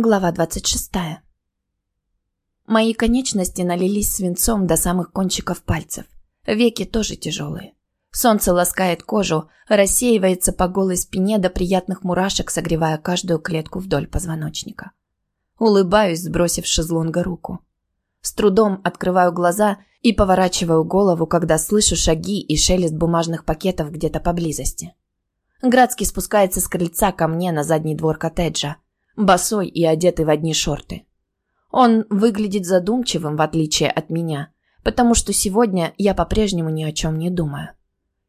Глава 26. Мои конечности налились свинцом до самых кончиков пальцев. Веки тоже тяжелые. Солнце ласкает кожу, рассеивается по голой спине до приятных мурашек, согревая каждую клетку вдоль позвоночника. Улыбаюсь, сбросив с шезлонга руку. С трудом открываю глаза и поворачиваю голову, когда слышу шаги и шелест бумажных пакетов где-то поблизости. Градский спускается с крыльца ко мне на задний двор коттеджа – босой и одетый в одни шорты. Он выглядит задумчивым, в отличие от меня, потому что сегодня я по-прежнему ни о чем не думаю.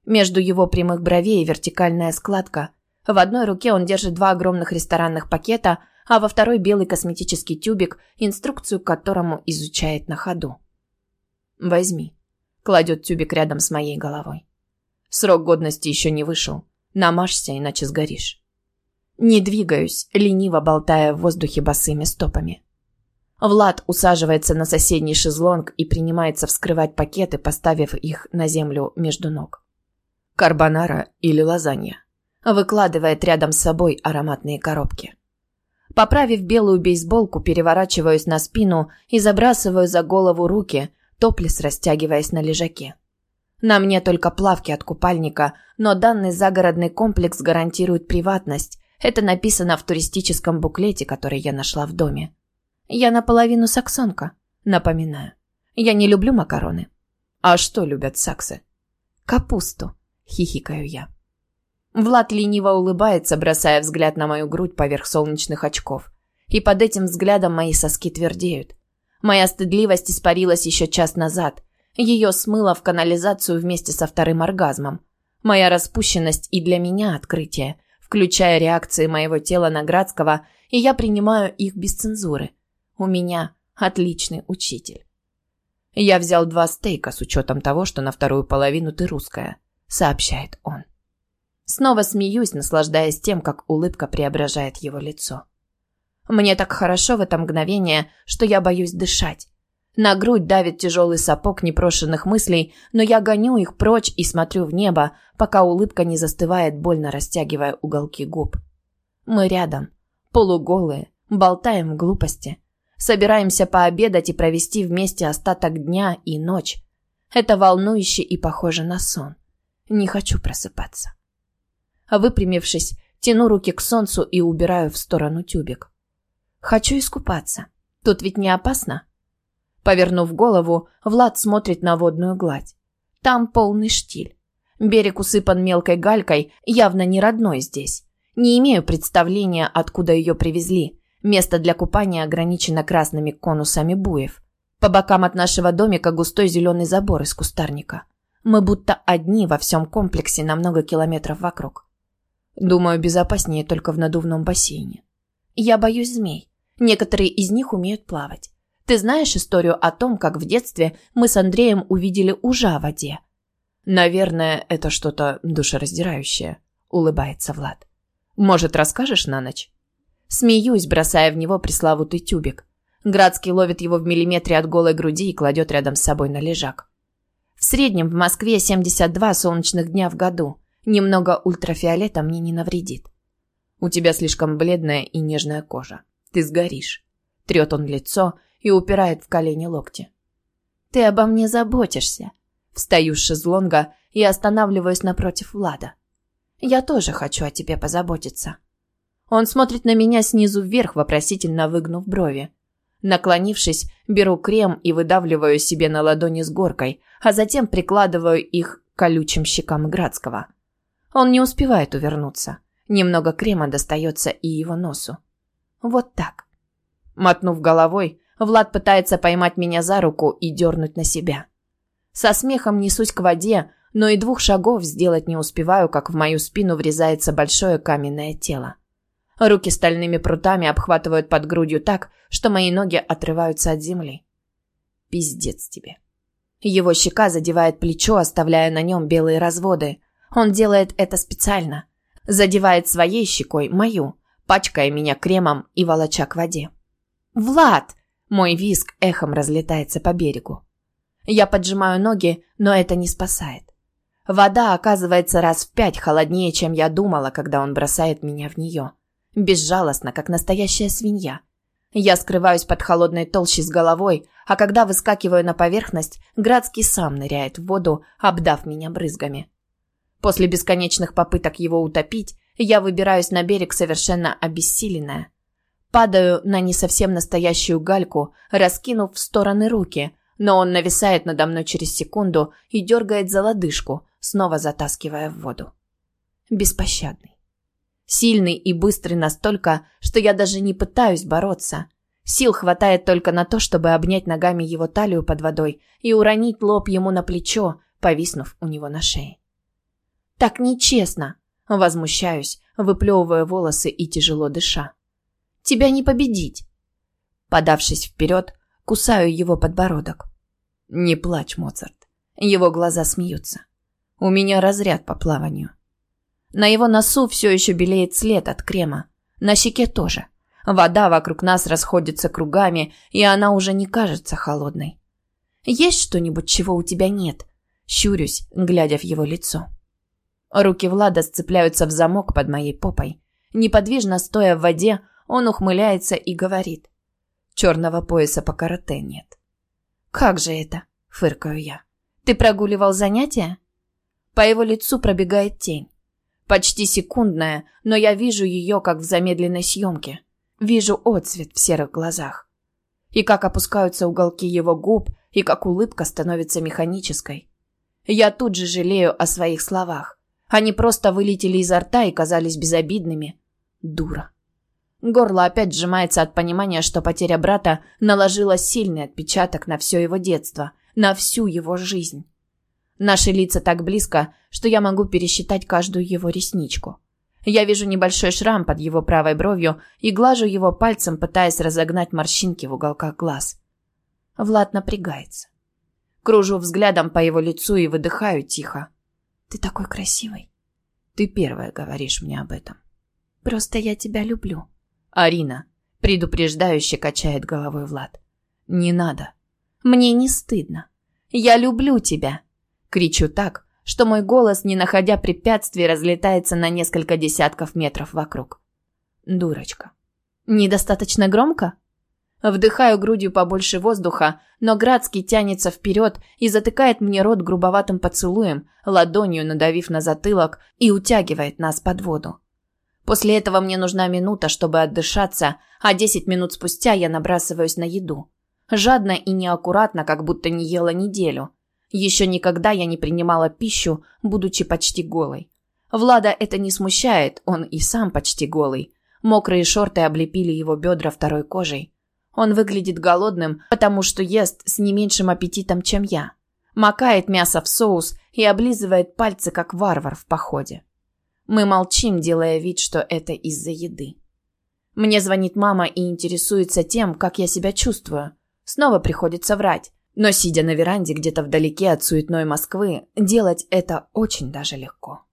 Между его прямых бровей вертикальная складка. В одной руке он держит два огромных ресторанных пакета, а во второй белый косметический тюбик, инструкцию к которому изучает на ходу. «Возьми», – кладет тюбик рядом с моей головой. «Срок годности еще не вышел. Намажься, иначе сгоришь». Не двигаюсь, лениво болтая в воздухе босыми стопами. Влад усаживается на соседний шезлонг и принимается вскрывать пакеты, поставив их на землю между ног. Карбонара или лазанья. Выкладывает рядом с собой ароматные коробки. Поправив белую бейсболку, переворачиваюсь на спину и забрасываю за голову руки, топлес растягиваясь на лежаке. На мне только плавки от купальника, но данный загородный комплекс гарантирует приватность, это написано в туристическом буклете, который я нашла в доме. Я наполовину саксонка, напоминаю. Я не люблю макароны. А что любят саксы? Капусту, хихикаю я. Влад лениво улыбается, бросая взгляд на мою грудь поверх солнечных очков. И под этим взглядом мои соски твердеют. Моя стыдливость испарилась еще час назад. Ее смыло в канализацию вместе со вторым оргазмом. Моя распущенность и для меня открытие – включая реакции моего тела на Градского, и я принимаю их без цензуры. У меня отличный учитель. «Я взял два стейка с учетом того, что на вторую половину ты русская», — сообщает он. Снова смеюсь, наслаждаясь тем, как улыбка преображает его лицо. Мне так хорошо в это мгновение, что я боюсь дышать. На грудь давит тяжелый сапог непрошенных мыслей, но я гоню их прочь и смотрю в небо, пока улыбка не застывает, больно растягивая уголки губ. Мы рядом, полуголые, болтаем в глупости. Собираемся пообедать и провести вместе остаток дня и ночь. Это волнующе и похоже на сон. Не хочу просыпаться. Выпрямившись, тяну руки к солнцу и убираю в сторону тюбик. Хочу искупаться. Тут ведь не опасно. Повернув голову, Влад смотрит на водную гладь. Там полный штиль. Берег усыпан мелкой галькой, явно не родной здесь. Не имею представления, откуда ее привезли. Место для купания ограничено красными конусами буев. По бокам от нашего домика густой зеленый забор из кустарника. Мы будто одни во всем комплексе на много километров вокруг. Думаю, безопаснее только в надувном бассейне. Я боюсь змей. Некоторые из них умеют плавать. Ты знаешь историю о том, как в детстве мы с Андреем увидели ужа в воде? Наверное, это что-то душераздирающее, улыбается Влад. Может, расскажешь на ночь? Смеюсь, бросая в него пресловутый тюбик. Градский ловит его в миллиметре от голой груди и кладет рядом с собой на лежак. В среднем в Москве 72 солнечных дня в году. Немного ультрафиолета мне не навредит. У тебя слишком бледная и нежная кожа. Ты сгоришь. Трет он лицо и упирает в колени локти. «Ты обо мне заботишься». Встаю с шезлонга и останавливаюсь напротив Влада. «Я тоже хочу о тебе позаботиться». Он смотрит на меня снизу вверх, вопросительно выгнув брови. Наклонившись, беру крем и выдавливаю себе на ладони с горкой, а затем прикладываю их к колючим щекам Градского. Он не успевает увернуться. Немного крема достается и его носу. Вот так. Мотнув головой, Влад пытается поймать меня за руку и дернуть на себя. Со смехом несусь к воде, но и двух шагов сделать не успеваю, как в мою спину врезается большое каменное тело. Руки стальными прутами обхватывают под грудью так, что мои ноги отрываются от земли. Пиздец тебе. Его щека задевает плечо, оставляя на нем белые разводы. Он делает это специально. Задевает своей щекой мою, пачкая меня кремом и волоча к воде. «Влад!» Мой визг эхом разлетается по берегу. Я поджимаю ноги, но это не спасает. Вода оказывается раз в пять холоднее, чем я думала, когда он бросает меня в нее. Безжалостно, как настоящая свинья. Я скрываюсь под холодной толщей с головой, а когда выскакиваю на поверхность, Градский сам ныряет в воду, обдав меня брызгами. После бесконечных попыток его утопить, я выбираюсь на берег совершенно обессиленная. Падаю на не совсем настоящую гальку, раскинув в стороны руки, но он нависает надо мной через секунду и дергает за лодыжку, снова затаскивая в воду. Беспощадный. Сильный и быстрый настолько, что я даже не пытаюсь бороться. Сил хватает только на то, чтобы обнять ногами его талию под водой и уронить лоб ему на плечо, повиснув у него на шее. «Так нечестно!» – возмущаюсь, выплевывая волосы и тяжело дыша. «Тебя не победить!» Подавшись вперед, кусаю его подбородок. «Не плачь, Моцарт!» Его глаза смеются. «У меня разряд по плаванию. На его носу все еще белеет след от крема. На щеке тоже. Вода вокруг нас расходится кругами, и она уже не кажется холодной. «Есть что-нибудь, чего у тебя нет?» Щурюсь, глядя в его лицо. Руки Влада сцепляются в замок под моей попой. Неподвижно стоя в воде, он ухмыляется и говорит. Черного пояса по карате нет. «Как же это?» – фыркаю я. «Ты прогуливал занятия?» По его лицу пробегает тень. Почти секундная, но я вижу ее, как в замедленной съемке. Вижу отцвет в серых глазах. И как опускаются уголки его губ, и как улыбка становится механической. Я тут же жалею о своих словах. Они просто вылетели изо рта и казались безобидными. Дура. Горло опять сжимается от понимания, что потеря брата наложила сильный отпечаток на все его детство, на всю его жизнь. Наши лица так близко, что я могу пересчитать каждую его ресничку. Я вижу небольшой шрам под его правой бровью и глажу его пальцем, пытаясь разогнать морщинки в уголках глаз. Влад напрягается. Кружу взглядом по его лицу и выдыхаю тихо. «Ты такой красивый». «Ты первая говоришь мне об этом». «Просто я тебя люблю». «Арина», — предупреждающе качает головой Влад. «Не надо». «Мне не стыдно. Я люблю тебя». Кричу так, что мой голос, не находя препятствий, разлетается на несколько десятков метров вокруг. Дурочка. Недостаточно громко? Вдыхаю грудью побольше воздуха, но Градский тянется вперед и затыкает мне рот грубоватым поцелуем, ладонью надавив на затылок и утягивает нас под воду. После этого мне нужна минута, чтобы отдышаться, а десять минут спустя я набрасываюсь на еду. Жадно и неаккуратно, как будто не ела неделю. Еще никогда я не принимала пищу, будучи почти голой. Влада это не смущает, он и сам почти голый. Мокрые шорты облепили его бедра второй кожей. Он выглядит голодным, потому что ест с не меньшим аппетитом, чем я. Макает мясо в соус и облизывает пальцы, как варвар в походе. Мы молчим, делая вид, что это из-за еды. Мне звонит мама и интересуется тем, как я себя чувствую. Снова приходится врать. Но сидя на веранде где-то вдалеке от суетной Москвы, делать это очень даже легко.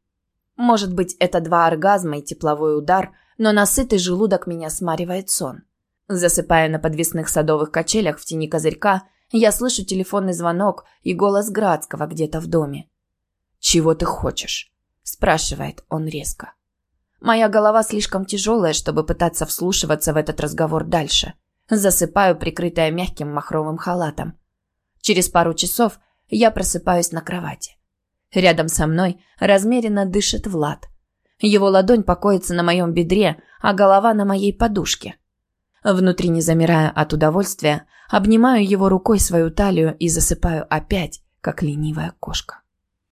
Может быть, это два оргазма и тепловой удар, но насытый желудок меня смаривает сон. Засыпая на подвесных садовых качелях в тени козырька, я слышу телефонный звонок и голос Градского где-то в доме. «Чего ты хочешь?» – спрашивает он резко. Моя голова слишком тяжелая, чтобы пытаться вслушиваться в этот разговор дальше. Засыпаю, прикрытая мягким махровым халатом. Через пару часов я просыпаюсь на кровати. Рядом со мной размеренно дышит Влад. Его ладонь покоится на моем бедре, а голова на моей подушке. Внутренне замирая от удовольствия, обнимаю его рукой свою талию и засыпаю опять, как ленивая кошка.